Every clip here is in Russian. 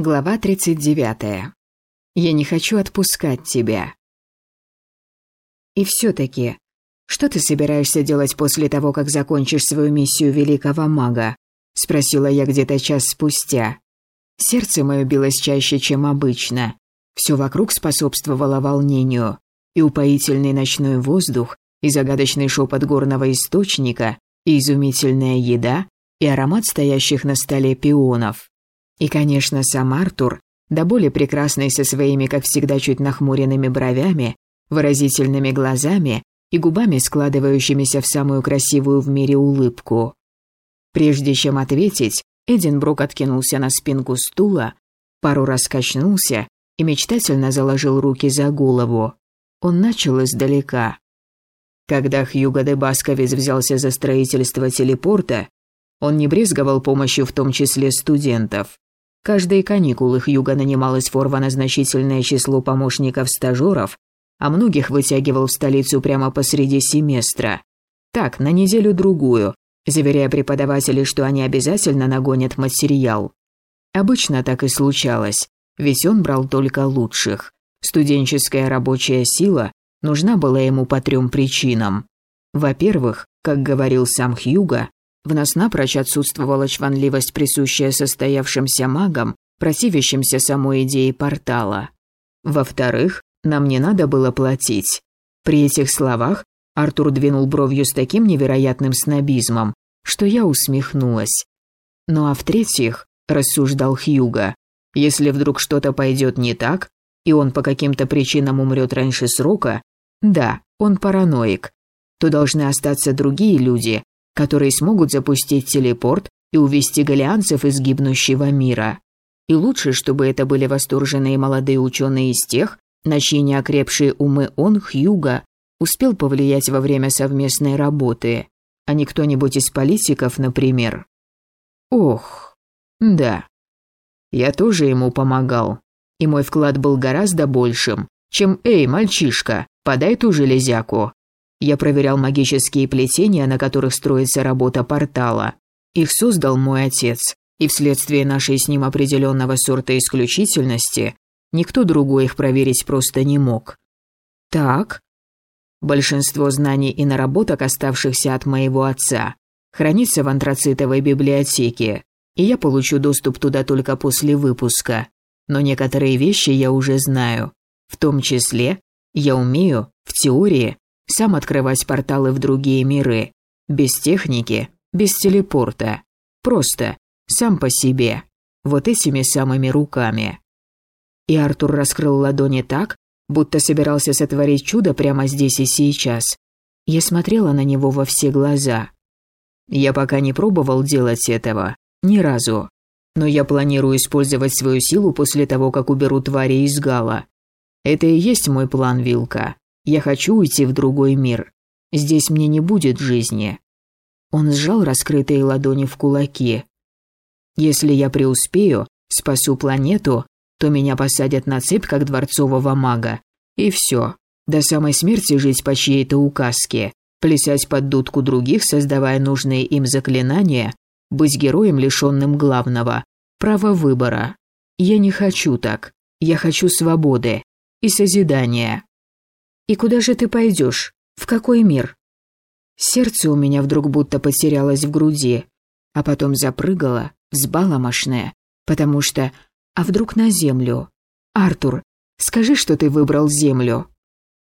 Глава 39. Я не хочу отпускать тебя. И все-таки, что ты собираешься делать после того, как закончишь свою миссию великого мага? Спросила я где-то час спустя. Сердце мое билось чаще, чем обычно. Все вокруг способствовало волнению. И упоительный ночной воздух, и загадочный шепот горного источника, и изумительная еда, и аромат стоящих на столе пионов. И, конечно, сам Артур, да более прекрасный со своими, как всегда, чуть нахмуренными бровями, выразительными глазами и губами, складывающимися в самую красивую в мире улыбку. Прежде чем ответить, Эдинбрук откинулся на спинку стула, пару раз качнулся и мечтательно заложил руки за голову. Он начал издалека. Когда Хьюго де Басковец взялся за строительство телепорта, он не брезговал помощью в том числе студентов. Каждые каникулы Хьюга нанималось форвано значительное число помощников-стажеров, а многих вытягивал в столицу прямо посреди семестра. Так, на неделю-другую, заверяя преподавателей, что они обязательно нагонят материал. Обычно так и случалось, ведь он брал только лучших. Студенческая рабочая сила нужна была ему по трем причинам. Во-первых, как говорил сам Хьюга, в нас напрочь отсутствовала чванливость, присущая состоявшимся магам, противящимся самой идее портала. Во-вторых, нам не надо было платить. При этих словах Артур двинул бровью с таким невероятным снобизмом, что я усмехнулась. Ну а в-третьих, рассуждал Хьюга, если вдруг что-то пойдет не так, и он по каким-то причинам умрет раньше срока, да, он параноик, то должны остаться другие люди, которые смогут запустить телепорт и увести галианцев из гибнущего мира. И лучше, чтобы это были восторженные молодые ученые из тех, на чьи неокрепшие умы он, Хьюга, успел повлиять во время совместной работы, а не кто-нибудь из политиков, например. Ох, да. Я тоже ему помогал, и мой вклад был гораздо большим, чем «Эй, мальчишка, подай ту железяку». Я проверял магические плетения, на которых строится работа портала. Их создал мой отец, и вследствие нашей с ним определенного сорта исключительности никто другой их проверить просто не мог. Так. Большинство знаний и наработок, оставшихся от моего отца, хранится в антрацитовой библиотеке, и я получу доступ туда только после выпуска. Но некоторые вещи я уже знаю. В том числе, я умею, в теории, сам открывать порталы в другие миры. Без техники, без телепорта. Просто, сам по себе. Вот этими самыми руками. И Артур раскрыл ладони так, будто собирался сотворить чудо прямо здесь и сейчас. Я смотрела на него во все глаза. Я пока не пробовал делать этого. Ни разу. Но я планирую использовать свою силу после того, как уберу твари из Гала. Это и есть мой план, Вилка. Я хочу уйти в другой мир. Здесь мне не будет жизни». Он сжал раскрытые ладони в кулаки. «Если я преуспею, спасу планету, то меня посадят на цепь, как дворцового мага. И все. До самой смерти жить по чьей-то указке, плясать под дудку других, создавая нужные им заклинания, быть героем, лишенным главного – права выбора. Я не хочу так. Я хочу свободы и созидания. «И куда же ты пойдешь? В какой мир?» Сердце у меня вдруг будто потерялось в груди, а потом запрыгало, взбаламошное, потому что... А вдруг на землю? «Артур, скажи, что ты выбрал землю».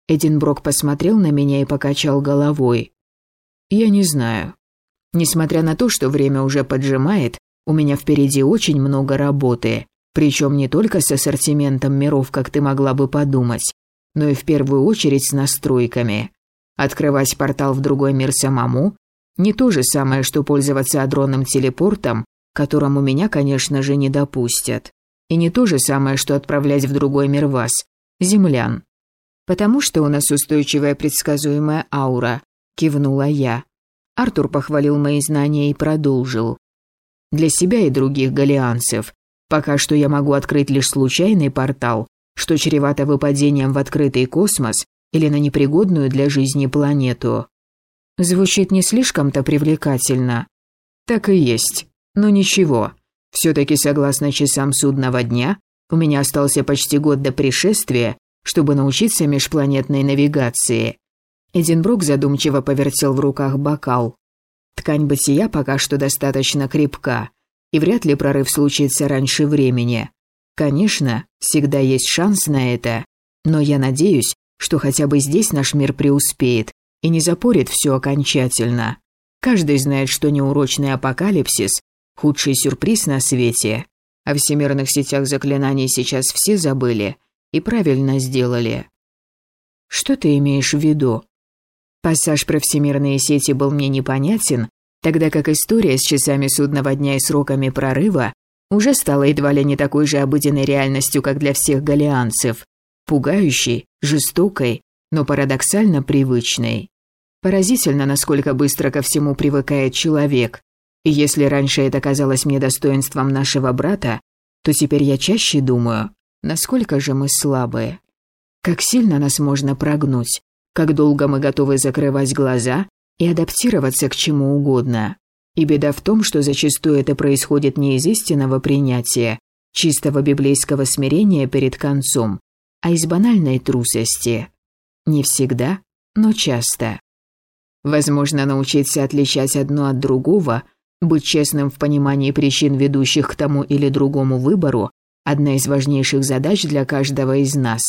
Эдинброк посмотрел на меня и покачал головой. «Я не знаю. Несмотря на то, что время уже поджимает, у меня впереди очень много работы, причем не только с ассортиментом миров, как ты могла бы подумать, но и в первую очередь с настройками. Открывать портал в другой мир самому – не то же самое, что пользоваться адронным телепортом, которому меня, конечно же, не допустят. И не то же самое, что отправлять в другой мир вас, землян. Потому что у нас устойчивая предсказуемая аура, кивнула я. Артур похвалил мои знания и продолжил. Для себя и других галианцев. Пока что я могу открыть лишь случайный портал, что чревато выпадением в открытый космос или на непригодную для жизни планету. Звучит не слишком-то привлекательно. Так и есть. Но ничего. Все-таки согласно часам судного дня, у меня остался почти год до пришествия, чтобы научиться межпланетной навигации. Эдинбрук задумчиво повертел в руках бокал. Ткань бытия пока что достаточно крепка, и вряд ли прорыв случится раньше времени. Конечно, всегда есть шанс на это, но я надеюсь, что хотя бы здесь наш мир преуспеет и не запорит все окончательно. Каждый знает, что неурочный апокалипсис – худший сюрприз на свете. О всемирных сетях заклинаний сейчас все забыли и правильно сделали. Что ты имеешь в виду? Пассаж про всемирные сети был мне непонятен, тогда как история с часами судного дня и сроками прорыва уже стала едва ли не такой же обыденной реальностью, как для всех галианцев, пугающей, жестокой, но парадоксально привычной. Поразительно, насколько быстро ко всему привыкает человек. И если раньше это казалось мне достоинством нашего брата, то теперь я чаще думаю, насколько же мы слабые. Как сильно нас можно прогнуть, как долго мы готовы закрывать глаза и адаптироваться к чему угодно. И беда в том, что зачастую это происходит не из истинного принятия, чистого библейского смирения перед концом, а из банальной трусости. Не всегда, но часто. Возможно, научиться отличать одно от другого, быть честным в понимании причин, ведущих к тому или другому выбору – одна из важнейших задач для каждого из нас.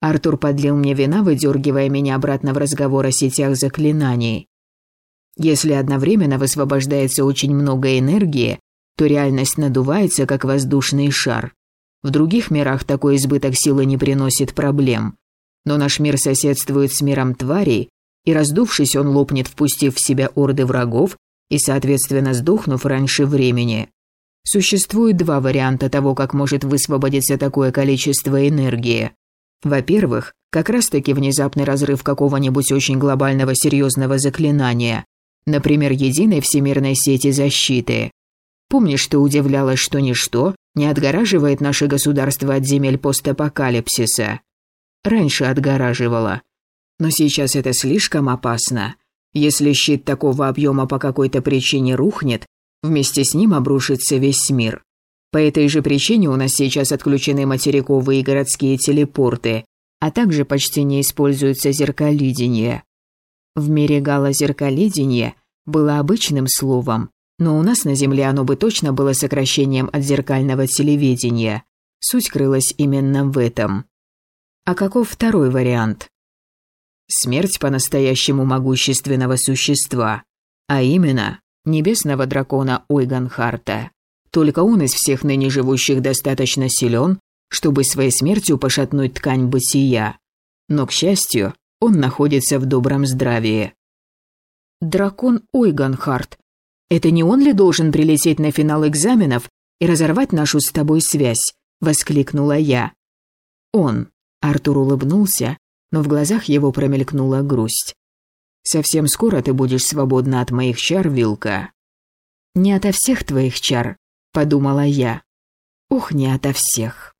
Артур подлил мне вина, выдергивая меня обратно в разговор о сетях заклинаний. Если одновременно высвобождается очень много энергии, то реальность надувается, как воздушный шар. В других мирах такой избыток силы не приносит проблем. Но наш мир соседствует с миром тварей, и раздувшись, он лопнет, впустив в себя орды врагов и, соответственно, сдохнув раньше времени. Существует два варианта того, как может высвободиться такое количество энергии. Во-первых, как раз-таки внезапный разрыв какого-нибудь очень глобального серьезного заклинания, например, единой всемирной сети защиты. Помнишь, ты удивлялась, что ничто не отгораживает наше государство от земель постапокалипсиса? Раньше отгораживало, но сейчас это слишком опасно. Если щит такого объема по какой-то причине рухнет, вместе с ним обрушится весь мир. По этой же причине у нас сейчас отключены материковые и городские телепорты, а также почти не используется зеркалидение. В мире галозеркалидение было обычным словом, но у нас на Земле оно бы точно было сокращением от зеркального телевидения. Суть крылась именно в этом. А каков второй вариант? Смерть по-настоящему могущественного существа, а именно небесного дракона Ойганхарта. Только он из всех ныне живущих достаточно силен, чтобы своей смертью пошатнуть ткань бытия. Но, к счастью, он находится в добром здравии. Дракон Ойганхарт. Это не он ли должен прилететь на финал экзаменов и разорвать нашу с тобой связь? Воскликнула я. Он. Артур улыбнулся, но в глазах его промелькнула грусть. «Совсем скоро ты будешь свободна от моих чар, Вилка». «Не ото всех твоих чар», — подумала я. «Ух, не ото всех».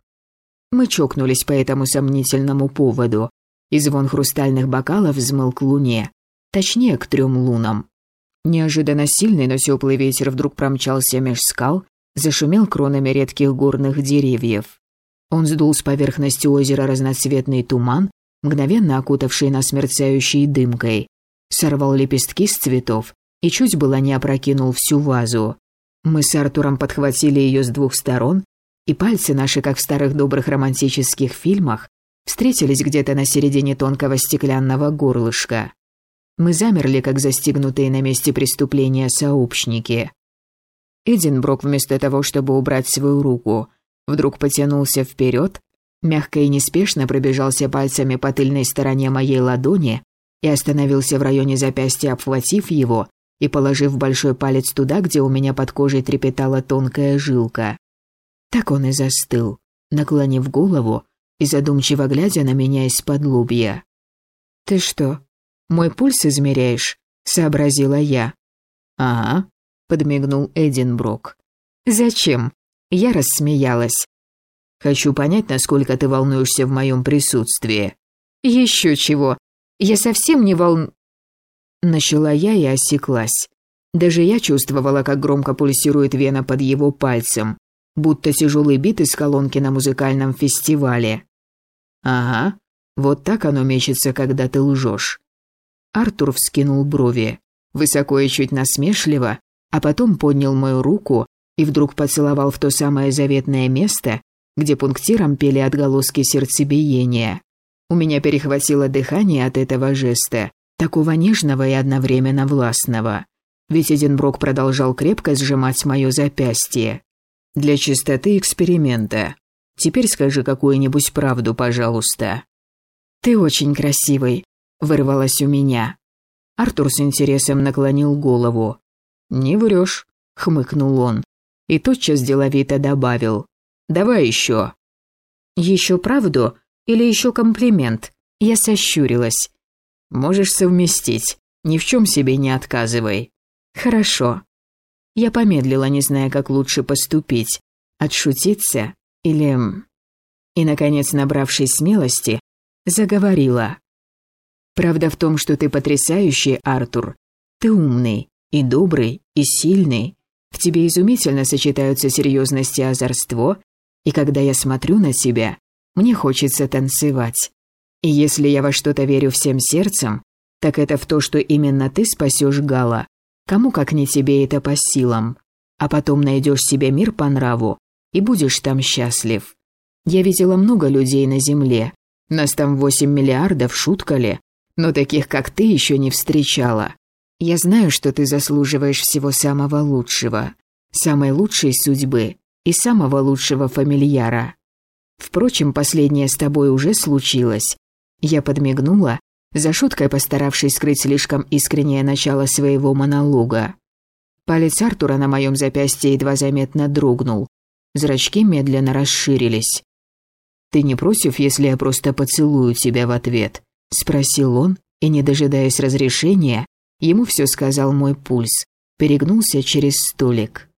Мы чокнулись по этому сомнительному поводу, и звон хрустальных бокалов взмыл к луне, точнее, к трем лунам. Неожиданно сильный, но теплый ветер вдруг промчался меж скал, зашумел кронами редких горных деревьев. Он сдул с поверхности озера разноцветный туман, мгновенно окутавший нас мерцающей дымкой. Сорвал лепестки с цветов и чуть было не опрокинул всю вазу. Мы с Артуром подхватили ее с двух сторон, и пальцы наши, как в старых добрых романтических фильмах, встретились где-то на середине тонкого стеклянного горлышка. Мы замерли, как застигнутые на месте преступления сообщники. Эдинброк вместо того, чтобы убрать свою руку, вдруг потянулся вперед мягко и неспешно пробежался пальцами по тыльной стороне моей ладони и остановился в районе запястья, обхватив его и положив большой палец туда, где у меня под кожей трепетала тонкая жилка. Так он и застыл, наклонив голову и задумчиво глядя на меня из-под лобья. «Ты что, мой пульс измеряешь?» — сообразила я. «Ага», — подмигнул Эдинброк. «Зачем?» Я рассмеялась. Хочу понять, насколько ты волнуешься в моем присутствии». «Еще чего. Я совсем не волн...» Начала я и осеклась. Даже я чувствовала, как громко пульсирует вена под его пальцем, будто тяжелый бит из колонки на музыкальном фестивале. «Ага, вот так оно мечется, когда ты лжешь». Артур вскинул брови, высоко и чуть насмешливо, а потом поднял мою руку и вдруг поцеловал в то самое заветное место, где пунктиром пели отголоски сердцебиения. У меня перехватило дыхание от этого жеста, такого нежного и одновременно властного. Ведь Эдинброк продолжал крепко сжимать мое запястье. «Для чистоты эксперимента. Теперь скажи какую-нибудь правду, пожалуйста». «Ты очень красивый», — вырвалось у меня. Артур с интересом наклонил голову. «Не врешь», — хмыкнул он. И тотчас деловито добавил. «Давай еще». «Еще правду или еще комплимент?» Я сощурилась. «Можешь совместить. Ни в чем себе не отказывай». «Хорошо». Я помедлила, не зная, как лучше поступить. Отшутиться или... И, наконец, набравшись смелости, заговорила. «Правда в том, что ты потрясающий, Артур. Ты умный, и добрый, и сильный. В тебе изумительно сочетаются серьезность и озорство, и когда я смотрю на тебя, мне хочется танцевать. И если я во что-то верю всем сердцем, так это в то, что именно ты спасешь Гала. Кому как не тебе это по силам. А потом найдешь себе мир по нраву и будешь там счастлив. Я видела много людей на земле. Нас там 8 миллиардов, шутка ли? Но таких, как ты, еще не встречала. Я знаю, что ты заслуживаешь всего самого лучшего, самой лучшей судьбы и самого лучшего фамильяра. Впрочем, последнее с тобой уже случилось. Я подмигнула, за шуткой постаравшись скрыть слишком искреннее начало своего монолога. Палец Артура на моем запястье едва заметно дрогнул. Зрачки медленно расширились. «Ты не против, если я просто поцелую тебя в ответ?» – спросил он, и, не дожидаясь разрешения, Ему все сказал мой пульс. Перегнулся через столик.